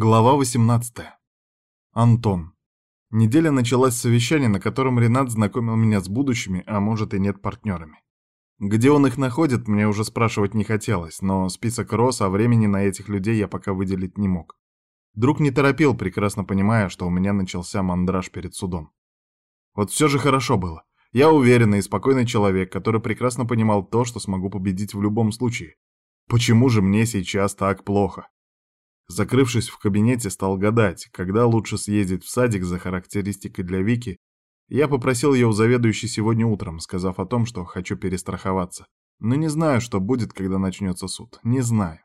Глава 18. Антон. Неделя началась с совещания, на котором Ренат знакомил меня с будущими, а может и нет партнерами. Где он их находит, мне уже спрашивать не хотелось, но список рос, а времени на этих людей я пока выделить не мог. Друг не торопил, прекрасно понимая, что у меня начался мандраж перед судом. Вот все же хорошо было. Я уверенный и спокойный человек, который прекрасно понимал то, что смогу победить в любом случае. Почему же мне сейчас так плохо? Закрывшись в кабинете, стал гадать, когда лучше съездить в садик за характеристикой для Вики. Я попросил ее у заведующей сегодня утром, сказав о том, что хочу перестраховаться. Но не знаю, что будет, когда начнется суд. Не знаю.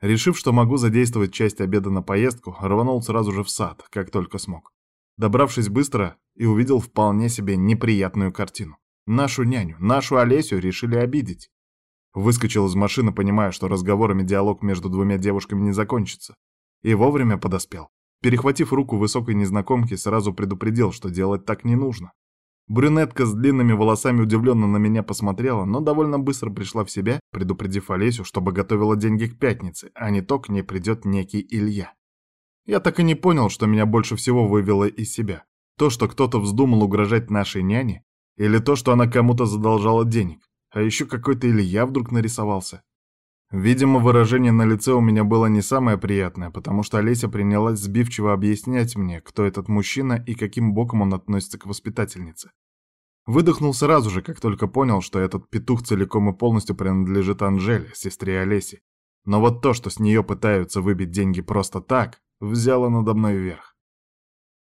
Решив, что могу задействовать часть обеда на поездку, рванул сразу же в сад, как только смог. Добравшись быстро, и увидел вполне себе неприятную картину. Нашу няню, нашу Олесю решили обидеть. Выскочил из машины, понимая, что разговорами диалог между двумя девушками не закончится. И вовремя подоспел. Перехватив руку высокой незнакомки, сразу предупредил, что делать так не нужно. Брюнетка с длинными волосами удивленно на меня посмотрела, но довольно быстро пришла в себя, предупредив Олесю, чтобы готовила деньги к пятнице, а не то к ней придет некий Илья. Я так и не понял, что меня больше всего вывело из себя. То, что кто-то вздумал угрожать нашей няне, или то, что она кому-то задолжала денег. А еще какой-то Илья вдруг нарисовался. Видимо, выражение на лице у меня было не самое приятное, потому что Олеся принялась сбивчиво объяснять мне, кто этот мужчина и каким боком он относится к воспитательнице. Выдохнул сразу же, как только понял, что этот петух целиком и полностью принадлежит Анжеле, сестре Олеси. Но вот то, что с нее пытаются выбить деньги просто так, взяло надо мной вверх.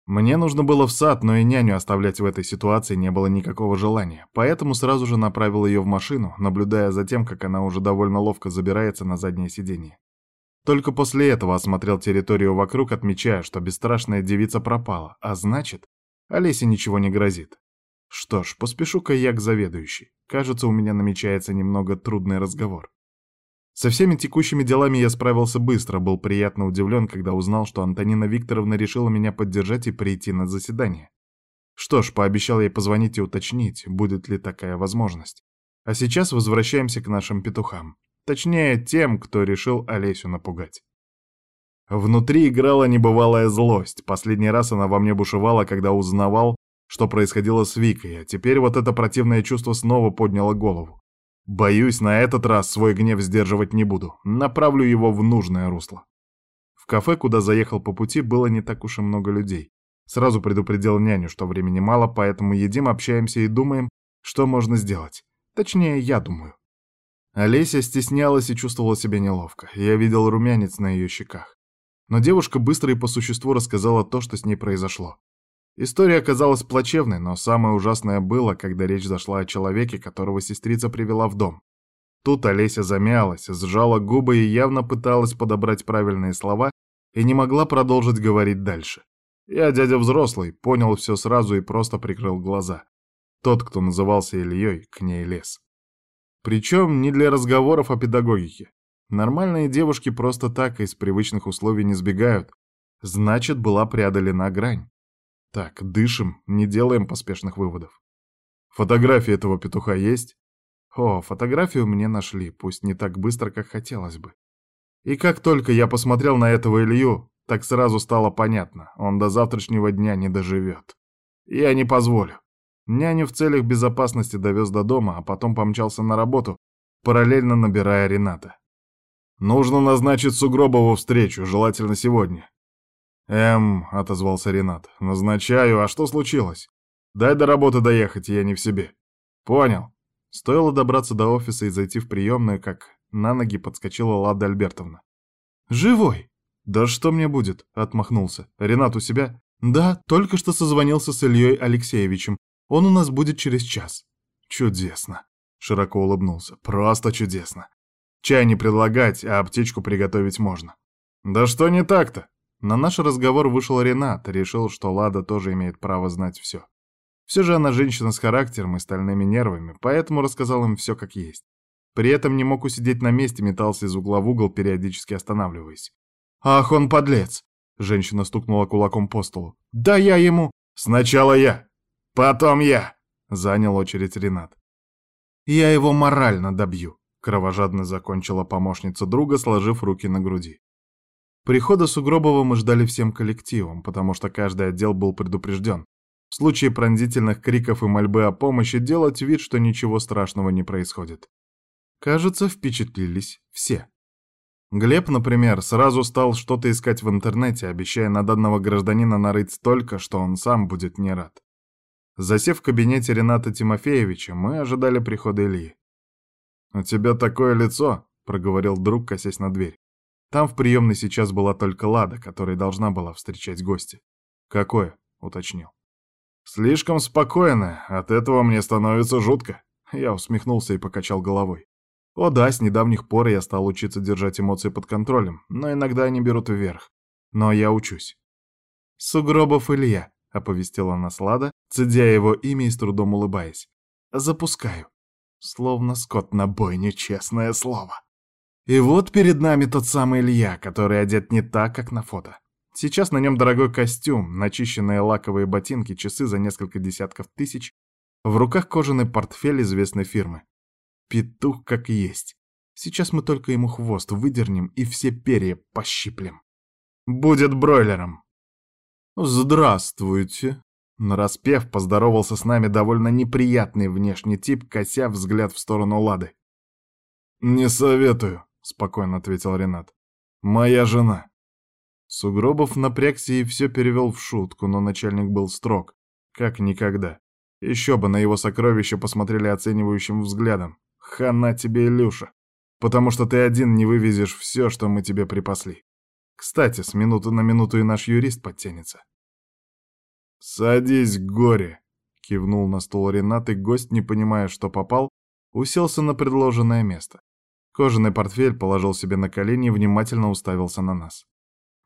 Мне нужно было в сад, но и няню оставлять в этой ситуации не было никакого желания, поэтому сразу же направил ее в машину, наблюдая за тем, как она уже довольно ловко забирается на заднее сиденье. Только после этого осмотрел территорию вокруг, отмечая, что бесстрашная девица пропала, а значит, Олесе ничего не грозит. Что ж, поспешу-ка я к заведующей. Кажется, у меня намечается немного трудный разговор. Со всеми текущими делами я справился быстро, был приятно удивлен, когда узнал, что Антонина Викторовна решила меня поддержать и прийти на заседание. Что ж, пообещал ей позвонить и уточнить, будет ли такая возможность. А сейчас возвращаемся к нашим петухам. Точнее, тем, кто решил Олесю напугать. Внутри играла небывалая злость. Последний раз она во мне бушевала, когда узнавал, что происходило с Викой, а теперь вот это противное чувство снова подняло голову. Боюсь, на этот раз свой гнев сдерживать не буду. Направлю его в нужное русло. В кафе, куда заехал по пути, было не так уж и много людей. Сразу предупредил няню, что времени мало, поэтому едим, общаемся и думаем, что можно сделать. Точнее, я думаю. Олеся стеснялась и чувствовала себя неловко. Я видел румянец на ее щеках. Но девушка быстро и по существу рассказала то, что с ней произошло. История оказалась плачевной, но самое ужасное было, когда речь зашла о человеке, которого сестрица привела в дом. Тут Олеся замялась, сжала губы и явно пыталась подобрать правильные слова и не могла продолжить говорить дальше. Я, дядя взрослый, понял все сразу и просто прикрыл глаза. Тот, кто назывался Ильей, к ней лез. Причем не для разговоров о педагогике. Нормальные девушки просто так из привычных условий не сбегают. Значит, была преодолена грань. Так, дышим, не делаем поспешных выводов. Фотографии этого петуха есть? О, фотографию мне нашли, пусть не так быстро, как хотелось бы. И как только я посмотрел на этого Илью, так сразу стало понятно, он до завтрашнего дня не доживет. Я не позволю. Няню в целях безопасности довез до дома, а потом помчался на работу, параллельно набирая Рената. Нужно назначить Сугробову встречу, желательно сегодня. «Эм», — отозвался Ренат, — «назначаю, а что случилось? Дай до работы доехать, я не в себе». «Понял». Стоило добраться до офиса и зайти в приемную, как на ноги подскочила Лада Альбертовна. «Живой!» «Да что мне будет?» — отмахнулся. «Ренат у себя?» «Да, только что созвонился с Ильей Алексеевичем. Он у нас будет через час». «Чудесно!» — широко улыбнулся. «Просто чудесно! Чай не предлагать, а аптечку приготовить можно». «Да что не так-то?» На наш разговор вышел Ренат, решил, что Лада тоже имеет право знать все. Все же она женщина с характером и стальными нервами, поэтому рассказал им все как есть. При этом не мог усидеть на месте, метался из угла в угол, периодически останавливаясь. «Ах, он подлец!» — женщина стукнула кулаком по столу. «Да я ему...» «Сначала я, потом я!» — занял очередь Ренат. «Я его морально добью», — кровожадно закончила помощница друга, сложив руки на груди. Прихода Сугробова мы ждали всем коллективом, потому что каждый отдел был предупрежден. В случае пронзительных криков и мольбы о помощи делать вид, что ничего страшного не происходит. Кажется, впечатлились все. Глеб, например, сразу стал что-то искать в интернете, обещая на данного гражданина нарыть столько, что он сам будет не рад. Засев в кабинете Рената Тимофеевича, мы ожидали прихода Ильи. «У тебя такое лицо», — проговорил друг, косясь на дверь. Там в приемной сейчас была только Лада, которая должна была встречать гостя. «Какое?» — уточнил. «Слишком спокойно, от этого мне становится жутко». Я усмехнулся и покачал головой. О да, с недавних пор я стал учиться держать эмоции под контролем, но иногда они берут вверх. Но я учусь. «Сугробов Илья», — оповестила нас Лада, цедя его имя и с трудом улыбаясь. «Запускаю». Словно скот на бойню, честное слово. И вот перед нами тот самый Илья, который одет не так, как на фото. Сейчас на нем дорогой костюм, начищенные лаковые ботинки, часы за несколько десятков тысяч, в руках кожаный портфель известной фирмы. Петух как есть. Сейчас мы только ему хвост выдернем и все перья пощиплем. Будет бройлером. Здравствуйте. Нараспев поздоровался с нами довольно неприятный внешний тип, кося взгляд в сторону Лады. «Не советую», — спокойно ответил Ренат. «Моя жена». Сугробов напрягся и все перевел в шутку, но начальник был строг, как никогда. Еще бы на его сокровища посмотрели оценивающим взглядом. Хана тебе, Илюша. Потому что ты один не вывезешь все, что мы тебе припасли. Кстати, с минуты на минуту и наш юрист подтянется. «Садись, горе!» — кивнул на стол Ренат, и гость, не понимая, что попал, уселся на предложенное место. Кожаный портфель положил себе на колени и внимательно уставился на нас.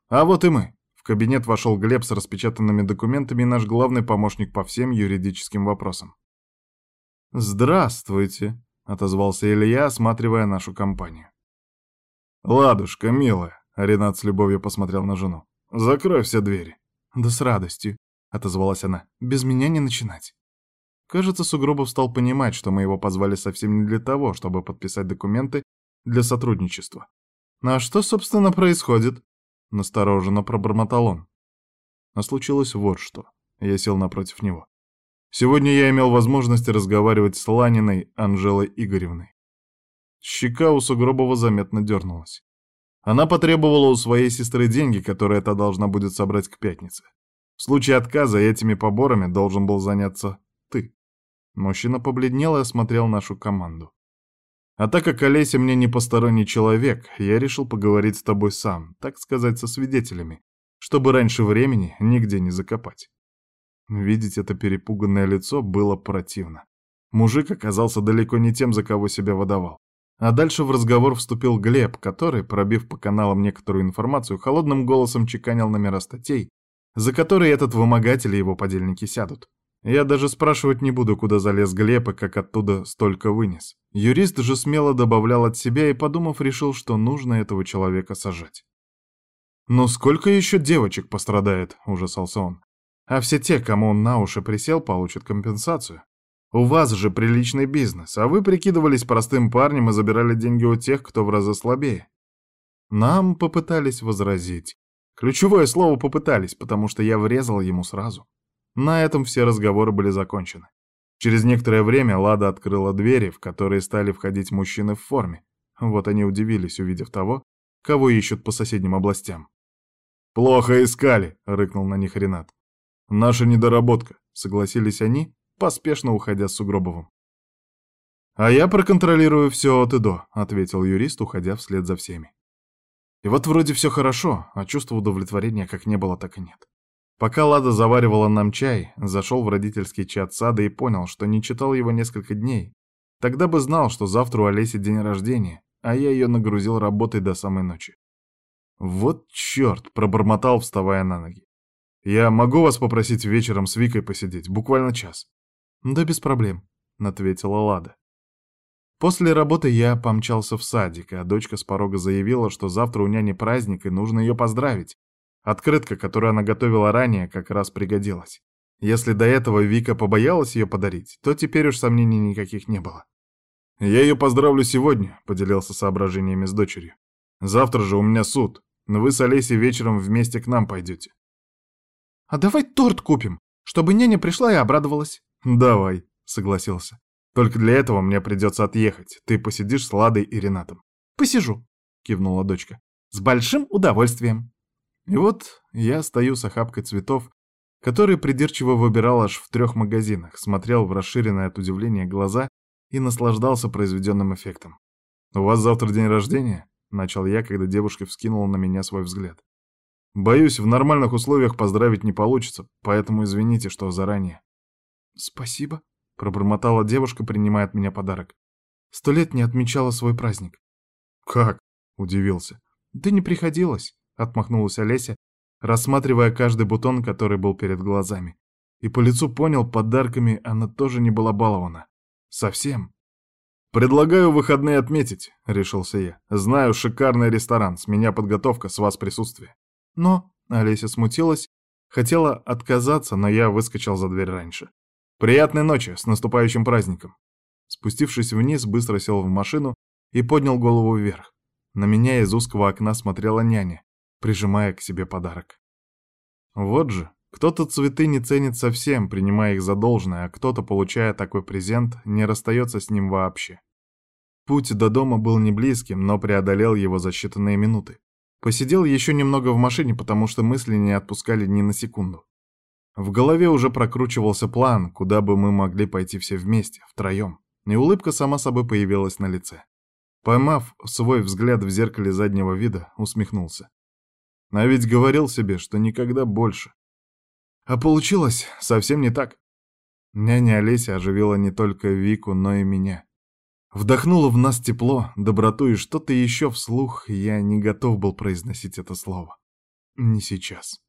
А вот и мы. В кабинет вошел Глеб с распечатанными документами и наш главный помощник по всем юридическим вопросам. «Здравствуйте», отозвался Илья, осматривая нашу компанию. «Ладушка, милая», — Ренат с любовью посмотрел на жену, — «закрой все двери». «Да с радостью», — отозвалась она, — «без меня не начинать». Кажется, Сугробов стал понимать, что мы его позвали совсем не для того, чтобы подписать документы для сотрудничества. «А что, собственно, происходит?» — настороженно пробормотал он. А случилось вот что. Я сел напротив него. Сегодня я имел возможность разговаривать с Ланиной Анжелой Игоревной. Щека у Сугробова заметно дернулась. Она потребовала у своей сестры деньги, которые та должна будет собрать к пятнице. В случае отказа этими поборами должен был заняться ты. Мужчина побледнел и осмотрел нашу команду. А так как Олеся мне не посторонний человек, я решил поговорить с тобой сам, так сказать, со свидетелями, чтобы раньше времени нигде не закопать. Видеть это перепуганное лицо было противно. Мужик оказался далеко не тем, за кого себя выдавал. А дальше в разговор вступил Глеб, который, пробив по каналам некоторую информацию, холодным голосом чеканил номера статей, за которые этот вымогатель и его подельники сядут. Я даже спрашивать не буду, куда залез Глеб и как оттуда столько вынес. Юрист же смело добавлял от себя и, подумав, решил, что нужно этого человека сажать. «Ну сколько еще девочек пострадает?» — ужасался он. А все те, кому он на уши присел, получат компенсацию. У вас же приличный бизнес, а вы прикидывались простым парнем и забирали деньги у тех, кто в разы слабее. Нам попытались возразить. Ключевое слово «попытались», потому что я врезал ему сразу. На этом все разговоры были закончены. Через некоторое время Лада открыла двери, в которые стали входить мужчины в форме. Вот они удивились, увидев того, кого ищут по соседним областям. «Плохо искали», — рыкнул на них Ренат. «Наша недоработка», — согласились они, поспешно уходя с Сугробовым. «А я проконтролирую все от и до», — ответил юрист, уходя вслед за всеми. И вот вроде все хорошо, а чувства удовлетворения как не было, так и нет. Пока Лада заваривала нам чай, зашел в родительский чат сада и понял, что не читал его несколько дней. Тогда бы знал, что завтра у Олеси день рождения, а я ее нагрузил работой до самой ночи. Вот черт, пробормотал, вставая на ноги. Я могу вас попросить вечером с Викой посидеть, буквально час?» «Да без проблем», — ответила Лада. После работы я помчался в садик, а дочка с порога заявила, что завтра у няни праздник и нужно ее поздравить. Открытка, которую она готовила ранее, как раз пригодилась. Если до этого Вика побоялась ее подарить, то теперь уж сомнений никаких не было. «Я ее поздравлю сегодня», — поделился соображениями с дочерью. «Завтра же у меня суд. Вы с Олесей вечером вместе к нам пойдете. А давай торт купим, чтобы няня пришла и обрадовалась. Давай, согласился. Только для этого мне придется отъехать. Ты посидишь с Ладой и Ренатом. Посижу, кивнула дочка. С большим удовольствием. И вот я стою с охапкой цветов, которые придирчиво выбирал аж в трех магазинах, смотрел в расширенные от удивления глаза и наслаждался произведенным эффектом. «У вас завтра день рождения?» — начал я, когда девушка вскинула на меня свой взгляд. «Боюсь, в нормальных условиях поздравить не получится, поэтому извините, что заранее». «Спасибо», — пробормотала девушка, принимая от меня подарок. «Сто лет не отмечала свой праздник». «Как?» — удивился. «Да не приходилось», — отмахнулась Олеся, рассматривая каждый бутон, который был перед глазами. И по лицу понял, подарками она тоже не была балована. Совсем. «Предлагаю выходные отметить», — решился я. «Знаю шикарный ресторан, с меня подготовка, с вас присутствие». Но Олеся смутилась, хотела отказаться, но я выскочил за дверь раньше. «Приятной ночи, с наступающим праздником!» Спустившись вниз, быстро сел в машину и поднял голову вверх. На меня из узкого окна смотрела няня, прижимая к себе подарок. Вот же, кто-то цветы не ценит совсем, принимая их за должное, а кто-то, получая такой презент, не расстается с ним вообще. Путь до дома был не близким, но преодолел его за считанные минуты. Посидел еще немного в машине, потому что мысли не отпускали ни на секунду. В голове уже прокручивался план, куда бы мы могли пойти все вместе, втроем, и улыбка сама собой появилась на лице. Поймав свой взгляд в зеркале заднего вида, усмехнулся. А ведь говорил себе, что никогда больше. А получилось совсем не так. Няня Олеся оживила не только Вику, но и меня. Вдохнула в нас тепло, доброту и что-то еще вслух, я не готов был произносить это слово. Не сейчас.